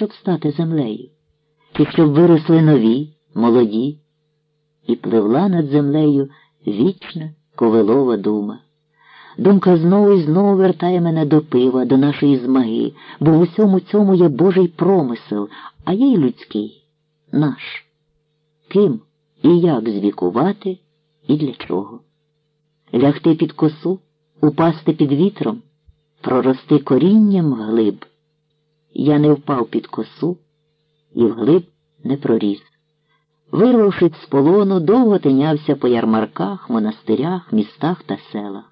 щоб стати землею, чи щоб виросли нові, молоді, і пливла над землею вічна ковилова дума. Думка знову і знову вертає мене до пива, до нашої змаги, бо в усьому цьому є Божий промисел, а є й людський, наш. Ким і як звікувати і для чого? Лягти під косу, упасти під вітром, прорости корінням вглиб. Я не впав під косу і вглиб не проріс. Вирвавшись з полону, довго тинявся по ярмарках, монастирях, містах та селах.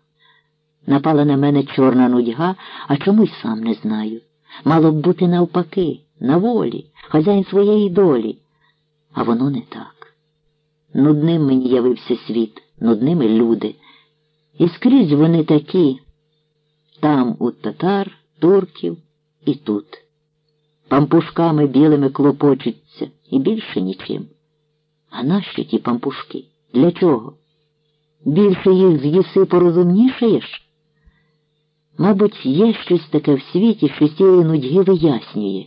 Напала на мене чорна нудьга, а чомусь сам не знаю. Мало б бути навпаки, на волі, хазяїн своєї долі. А воно не так. Нудним мені явився світ, нудними люди. І скрізь вони такі, там у татар, турків і тут. Пампушками білими клопочуться і більше нічим. А нащо ті пампушки? Для чого? Більше їх з'їси порозумнішаєш? Мабуть, є щось таке в світі, що цієї нудьги вияснює.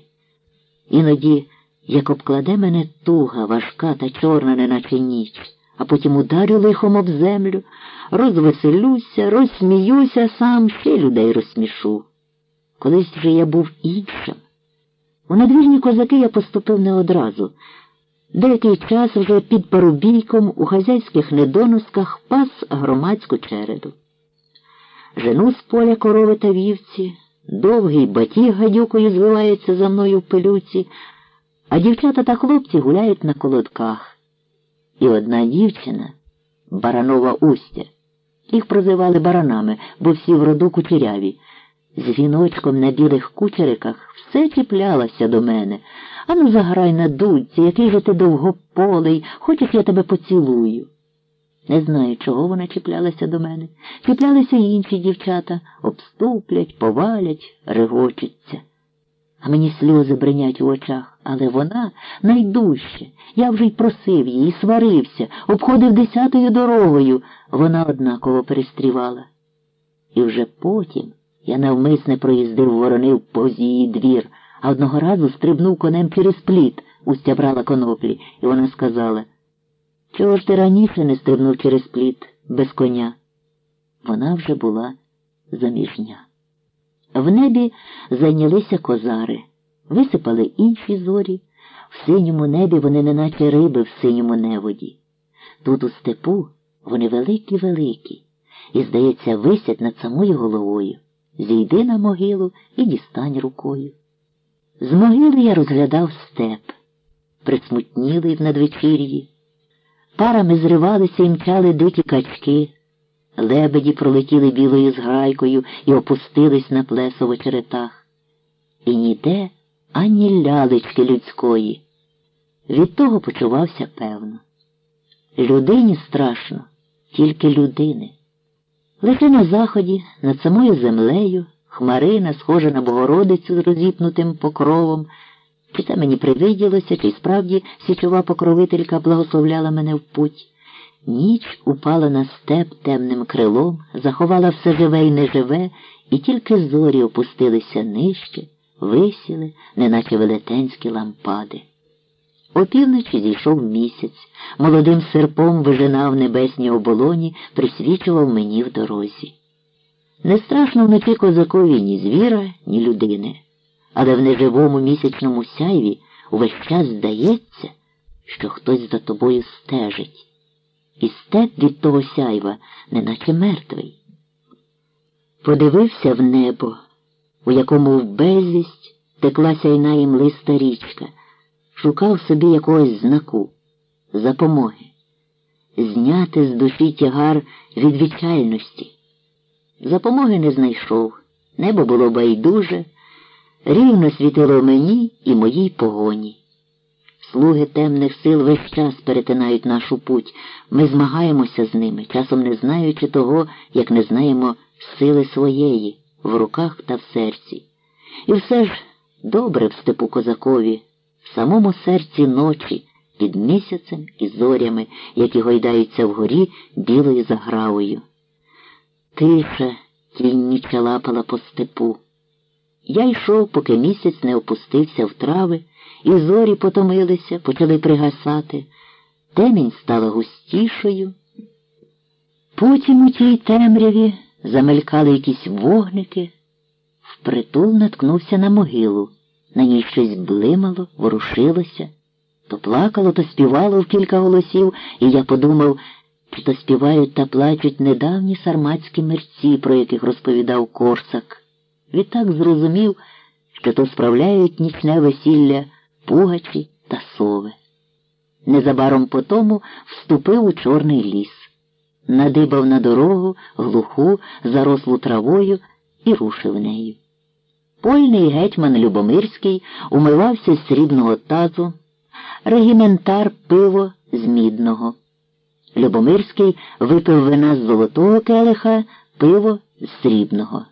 Іноді, як обкладе мене туга, важка та чорна, неначе ніч, а потім ударю лихом об землю, розвеселюся, розсміюся сам, ще людей розсмішу. Колись вже я був іншим. У надвірні козаки я поступив не одразу. Деякий час вже під парубійком у хазяйських недоносках пас громадську череду. Жену з поля корови та вівці, довгий батіг гадюкою звивається за мною в пилюці, а дівчата та хлопці гуляють на колодках. І одна дівчина баранова устя. Їх прозивали баранами, бо всі в роду кучеряві. З віночком на білих кучериках все чіплялася до мене. Ану заграй на дудці, який же ти довгополий, хочеш я тебе поцілую. Не знаю, чого вона чіплялася до мене. Чіплялися й інші дівчата, обступлять, повалять, регочуться. А мені сльози бринять у очах, але вона найдужче. Я вже й просив її, сварився, обходив десятою дорогою. Вона однаково перестрівала. І вже потім я навмисне проїздив воронив повз її двір, а одного разу стрибнув конем через пліт, устя брала коноплі, і вона сказала Чого ж ти раніше не стрибнув через пліт без коня? Вона вже була заміжня. В небі зайнялися козари, висипали інші зорі, в синьому небі вони неначе риби в синьому неводі. Тут у степу вони великі великі, і, здається, висять над самою головою. Зійди на могилу і дістань рукою. З могили я розглядав степ, присмутнілий в надвечір'ї. Парами зривалися і мчали дикі качки. Лебеді пролетіли білою зграйкою і опустились на плесо в очеретах. І ніде ані лялечки людської. Від того почувався певно. Людині страшно, тільки людини. Лише на заході, над самою землею, хмарина, схожа на Богородицю з розіпнутим покровом. Чи це мені привиділося, чи справді січова покровителька благословляла мене в путь. Ніч упала на степ темним крилом, заховала все живе і неживе, і тільки зорі опустилися нижче, висіли, неначе велетенські лампади. Опівночі зійшов місяць, молодим серпом вижинав небесні оболоні, присвічував мені в дорозі. Не страшно вночі козакові ні звіра, ні людини, але в неживому місячному сяйві увесь час здається, що хтось за тобою стежить і степ від того сяйва, неначе мертвий. Подивився в небо, у якому в безвість текла сяйна їм листа річка, шукав собі якогось знаку, запомоги, зняти з душі тягар від відчальності. Запомоги не знайшов, небо було байдуже, рівно світило мені і моїй погоні. Слуги темних сил весь час перетинають нашу путь. Ми змагаємося з ними, часом не знаючи того, як не знаємо сили своєї в руках та в серці. І все ж добре в степу козакові, самому серці ночі, під місяцем і зорями, які гойдаються вгорі білою загравою. Тиша тільніча лапала по степу. Я йшов, поки місяць не опустився в трави, і зорі потомилися, почали пригасати. Темінь стала густішою. Потім у тій темряві замелькали якісь вогники, впритул наткнувся на могилу. На ній щось блимало, ворушилося, то плакало, то співало в кілька голосів, і я подумав, чи то співають та плачуть недавні сарматські мерці, про яких розповідав Корсак. Відтак зрозумів, що то справляють нічне весілля пугачі та сови. Незабаром по тому вступив у Чорний ліс, надибав на дорогу глуху, зарослу травою і рушив нею. Польний гетьман Любомирський умивався з срібного тазу, регіментар пиво з мідного. Любомирський випив вина з золотого келиха, пиво з срібного.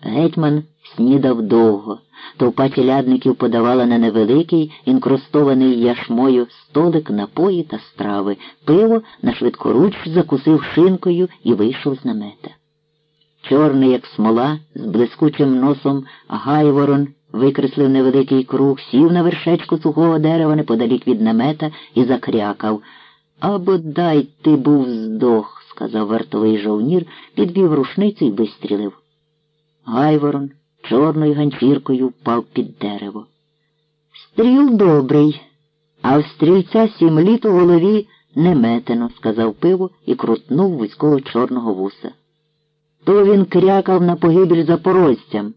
Гетьман снідав довго. Товпа челядників подавала на невеликий, інкрустований яшмою столик напої та страви, пиво на швидкоруч закусив шинкою і вийшов з намета. Чорний, як смола, з блискучим носом гайворон викреслив невеликий круг, сів на вершечку сухого дерева неподалік від намета і закрякав. А бодай ти був здох, сказав вартовий жовнір, підвів рушницю і вистрілив. Гайворон чорною ганчіркою впав під дерево. Стріл добрий, а в стрільця сім літ у голові не метено, сказав пиво і крутнув вузького чорного вуса. То він крякав на погибель запорожцям.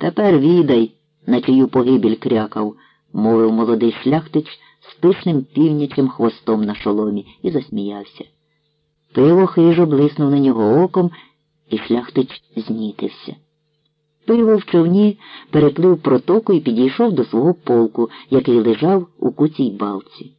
Тепер відай, на чию погибель крякав, мовив молодий шляхтич з пишним півнячим хвостом на шоломі і засміявся. Пиво хижо блиснув на нього оком, і шляхтич знітився. Пиво в човні переплив протоку і підійшов до свого полку, який лежав у куцій балці.